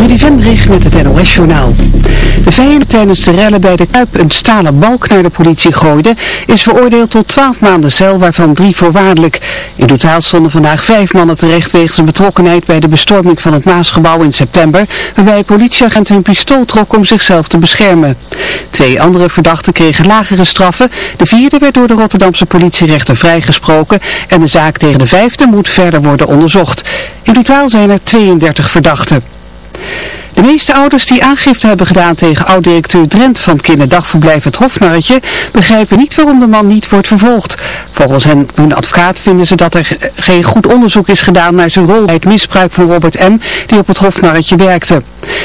Trudy Vendrich met het NOS-journaal. De vijand tijdens de rellen bij de Kuip een stalen balk naar de politie gooide, is veroordeeld tot 12 maanden cel, waarvan drie voorwaardelijk. In totaal stonden vandaag vijf mannen terecht wegens een betrokkenheid bij de bestorming van het Maasgebouw in september, waarbij politieagenten hun pistool trok om zichzelf te beschermen. Twee andere verdachten kregen lagere straffen. De vierde werd door de Rotterdamse politierechter vrijgesproken en de zaak tegen de vijfde moet verder worden onderzocht. In totaal zijn er 32 verdachten. De meeste ouders die aangifte hebben gedaan tegen oud-directeur Drent van kinderdagverblijf Het Hofnarretje begrijpen niet waarom de man niet wordt vervolgd. Volgens hen, hun advocaat vinden ze dat er geen goed onderzoek is gedaan naar zijn rol bij het misbruik van Robert M. die op het Hofnarretje werkte.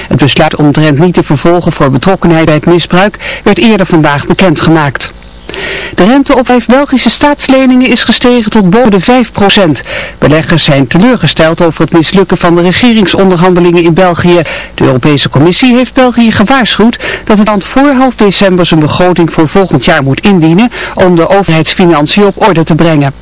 Het besluit om Drent niet te vervolgen voor betrokkenheid bij het misbruik werd eerder vandaag bekendgemaakt. De rente op vijf Belgische staatsleningen is gestegen tot boven de 5%. Beleggers zijn teleurgesteld over het mislukken van de regeringsonderhandelingen in België. De Europese Commissie heeft België gewaarschuwd dat het land voor half december zijn begroting voor volgend jaar moet indienen om de overheidsfinanciën op orde te brengen.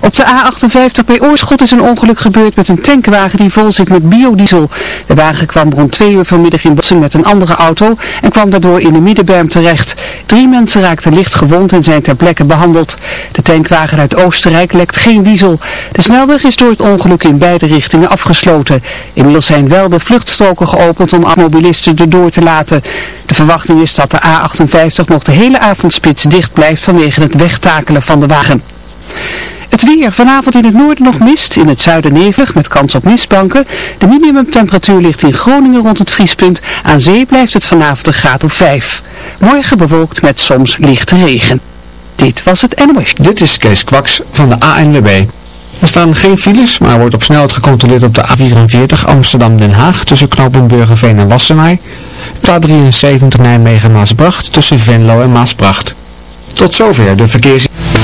Op de A58 bij Oorschot is een ongeluk gebeurd met een tankwagen die vol zit met biodiesel. De wagen kwam rond twee uur vanmiddag in bossen met een andere auto en kwam daardoor in de middenberm terecht. Drie mensen raakten licht gewond en zijn ter plekke behandeld. De tankwagen uit Oostenrijk lekt geen diesel. De snelweg is door het ongeluk in beide richtingen afgesloten. Inmiddels zijn wel de vluchtstroken geopend om automobilisten erdoor te laten. De verwachting is dat de A58 nog de hele avondspits dicht blijft vanwege het wegtakelen van de wagen. Het weer. Vanavond in het noorden nog mist, in het zuiden nevig met kans op mistbanken. De minimumtemperatuur ligt in Groningen rond het vriespunt. Aan zee blijft het vanavond een graad of 5. Morgen bewolkt met soms lichte regen. Dit was het NOS. Dit is Kees Kwaks van de ANWB. Er staan geen files, maar wordt op snelheid gecontroleerd op de A44 Amsterdam-Den Haag tussen Knopenburgerveen en Wassenaar. De A73 Nijmegen-Maasbracht tussen Venlo en Maasbracht. Tot zover de verkeers...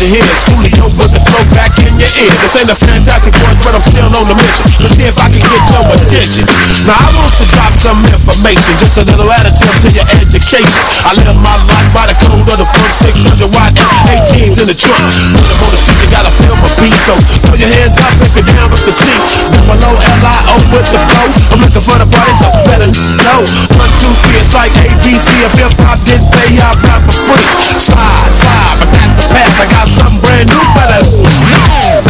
to him, it's ear. This ain't a fantastic voice, but I'm still on the mission. Let's see if I can get your attention. Now I want to drop some information, just a little additive to your education. I live my life by the code of the funk, 600 watt M18s in the trunk. When I'm on the street, you gotta feel my beat, so throw your hands up if you're down with the seat. Double O L I O with the flow. I'm looking for the party, so better know. One, two, three, it's like ABC. If hip hop didn't pay, I rap for free. Slide, slide, but that's the path. I got something brand new for that.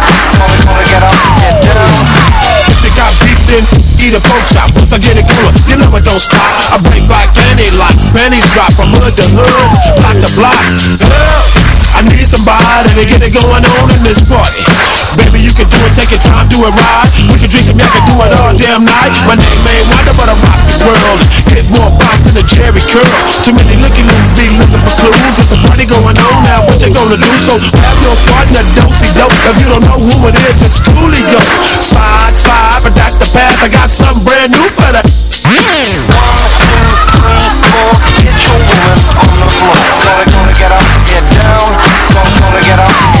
then eat a pork chop. Once I get it going, you know it don't stop. I break like panty locks, panties drop from hood to hood, block to block. Girl, I need somebody to get it going on in this party. Baby, you can do it, take your time, do it right. We can drink some, y'all can do it all damn night. My name ain't Wonder, but I rock the world. Get more bounce than a Jerry curl. Too many looking loons be looking for clues. There's a party going on now, what you gonna do? So have your partner, don't see dope. If you don't know who it is, it's Coolio. Slide, slide, but that's the I got something brand new for four. Get your woman on the floor. Gonna, gonna get up get down. Gonna, gonna get up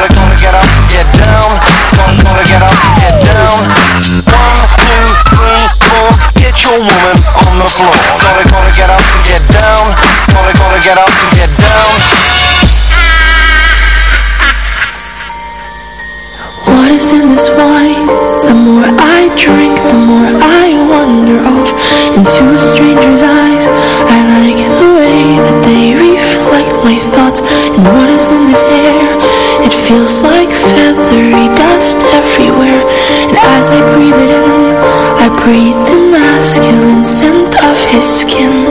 your woman on the floor. Gonna, gonna get up get down. Gonna, gonna get up get down. What is in this wine? The more I drink, the more I wander off into a stranger's eyes. I like the way that they reflect my thoughts. And what is in this air? It feels like feathery dust everywhere. And as I breathe it in, skin.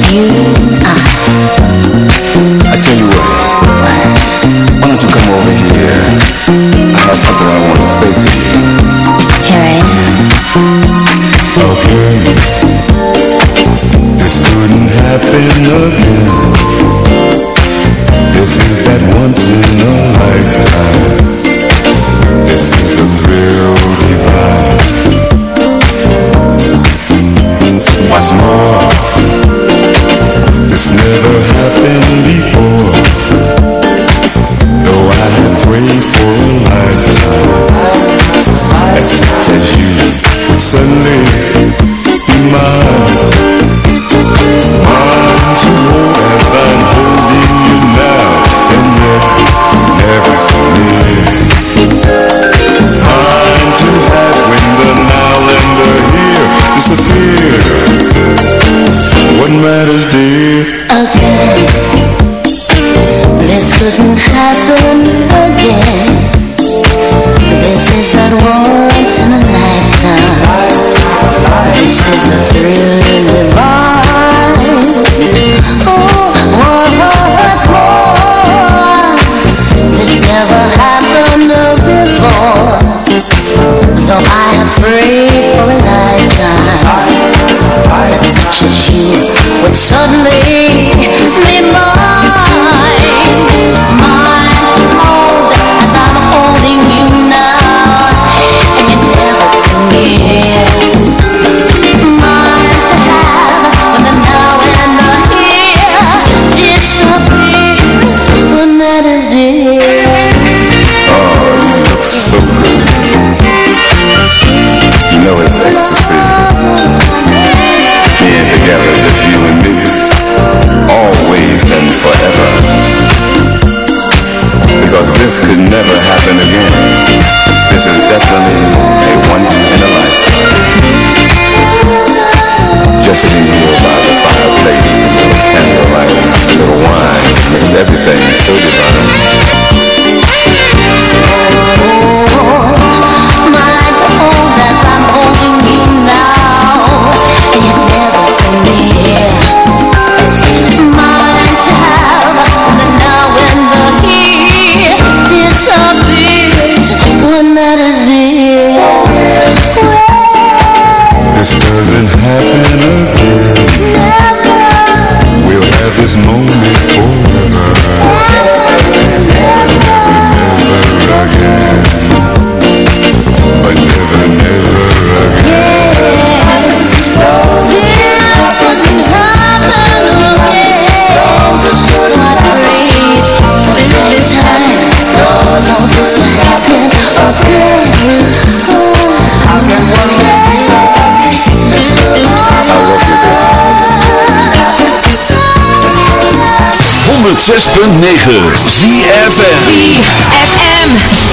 I. Tell you what. What? Why don't you come over here? I have something I want to say to you. Here I am. Okay. 106.9 CFM CFM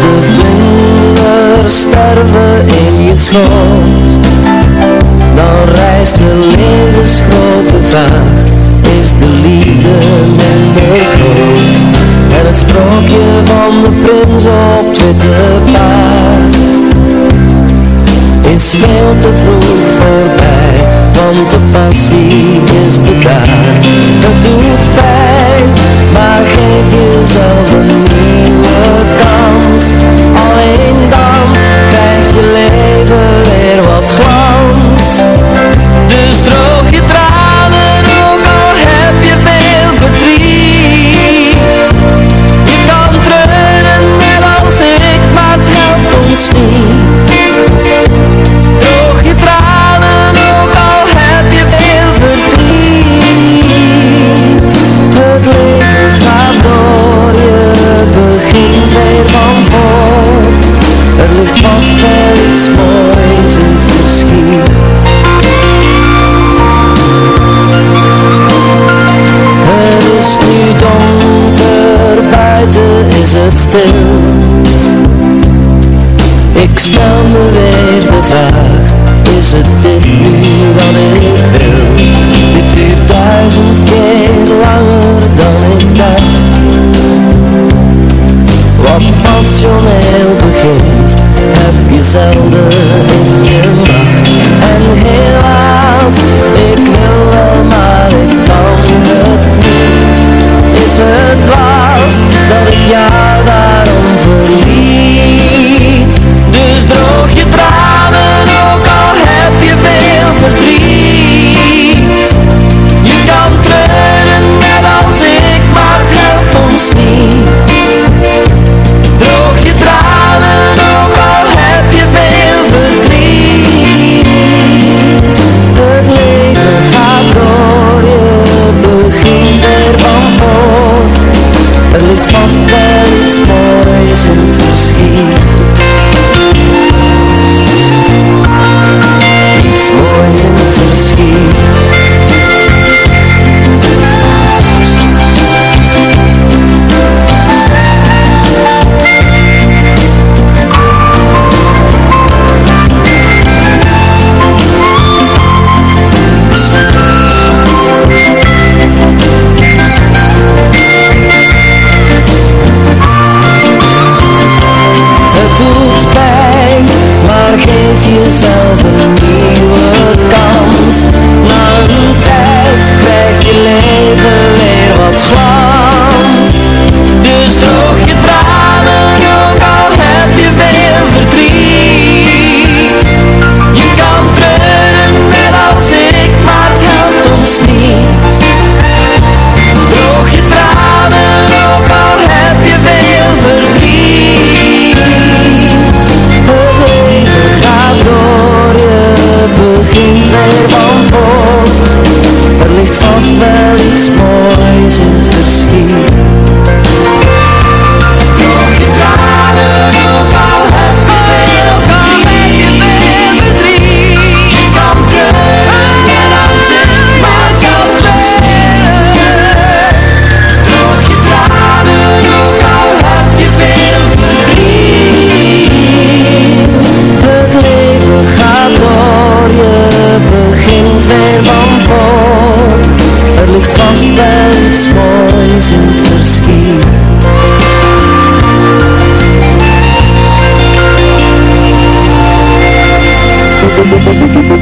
de vlinders sterven in je schoot Dan rijst de levensgrote vraag Is de liefde minder groot? En het sprookje van de prins op witte paard Is veel te vroeg voorbij Want de passie is bedaard Dat doet pijn, maar geef jezelf een Weer wat glans.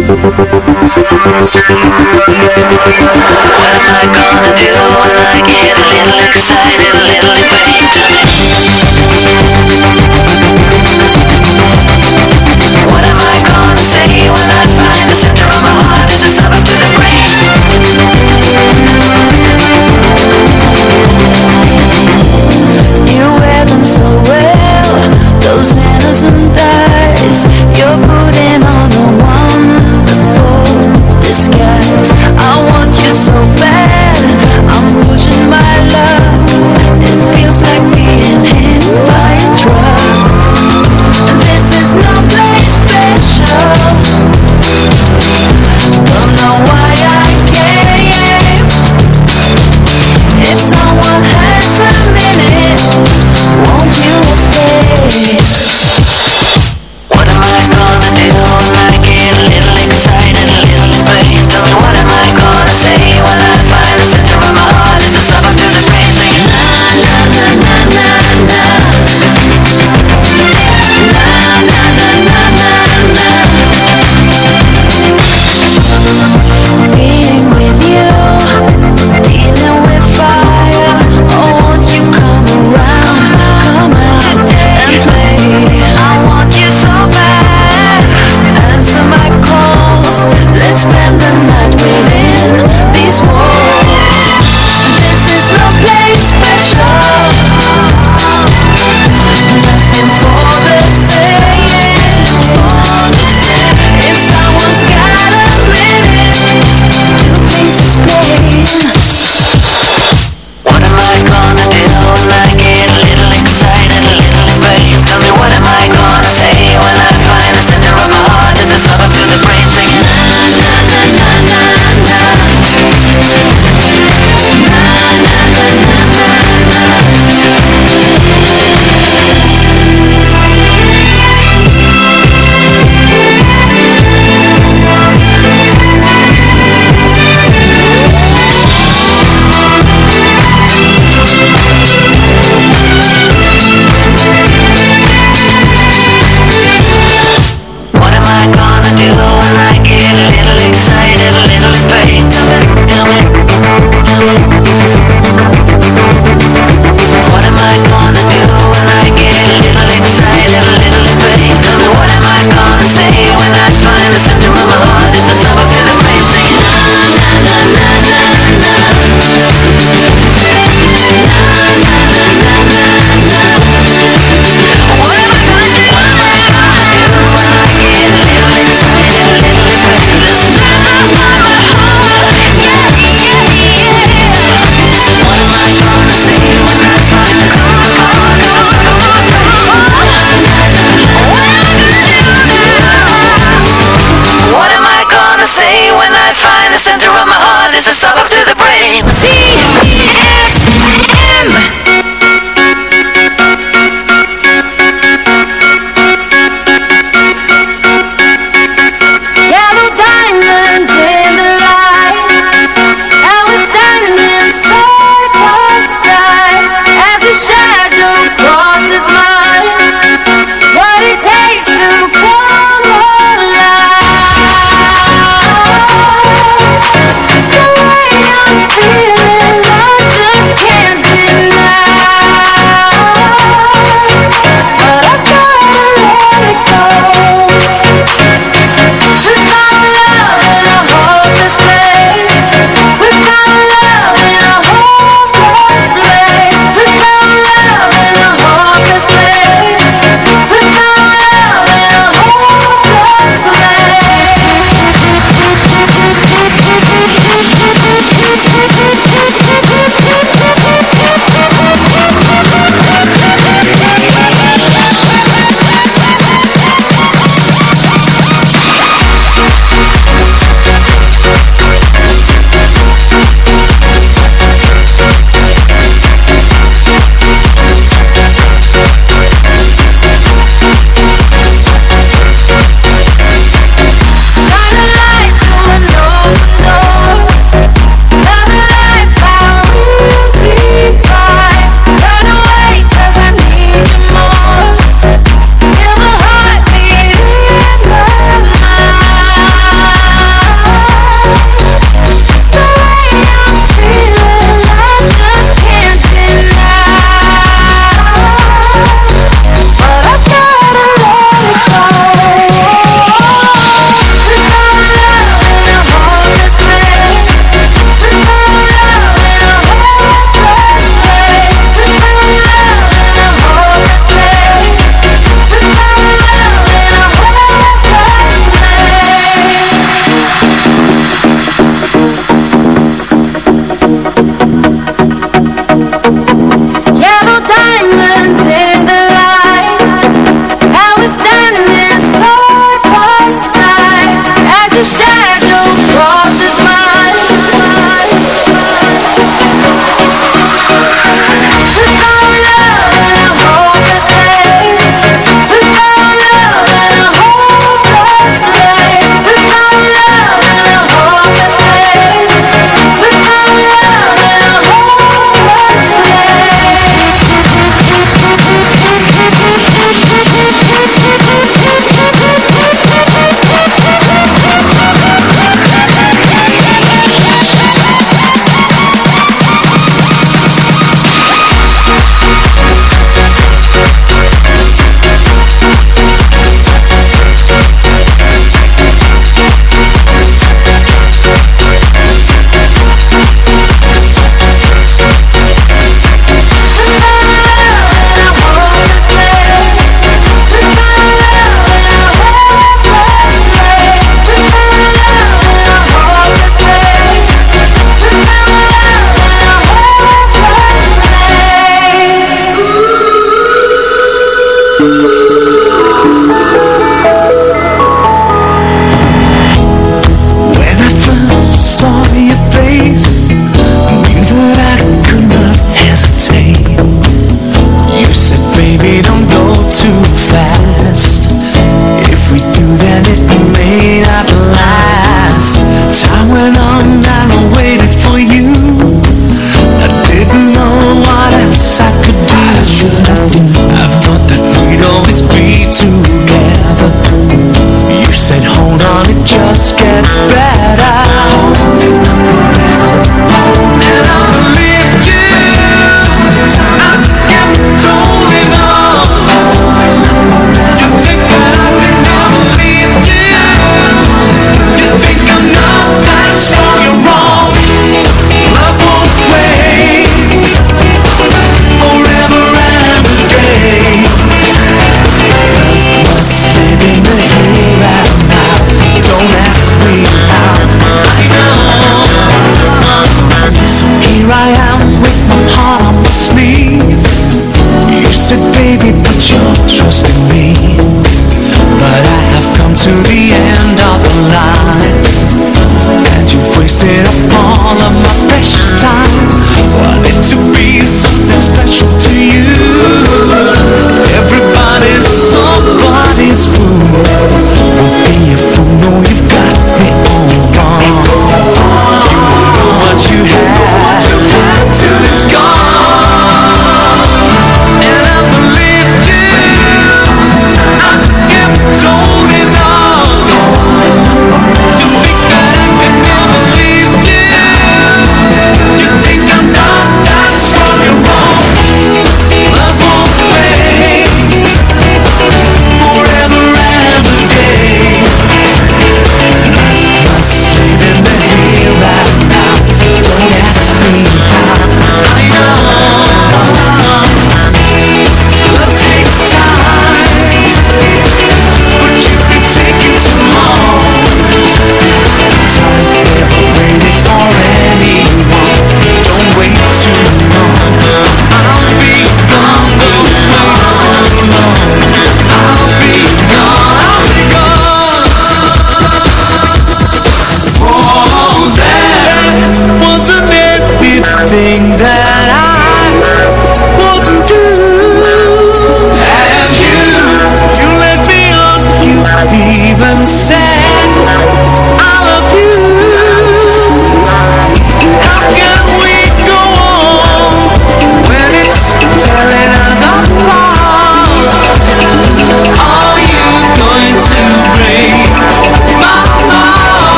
What am I gonna do when I get a little excited, a little afraid to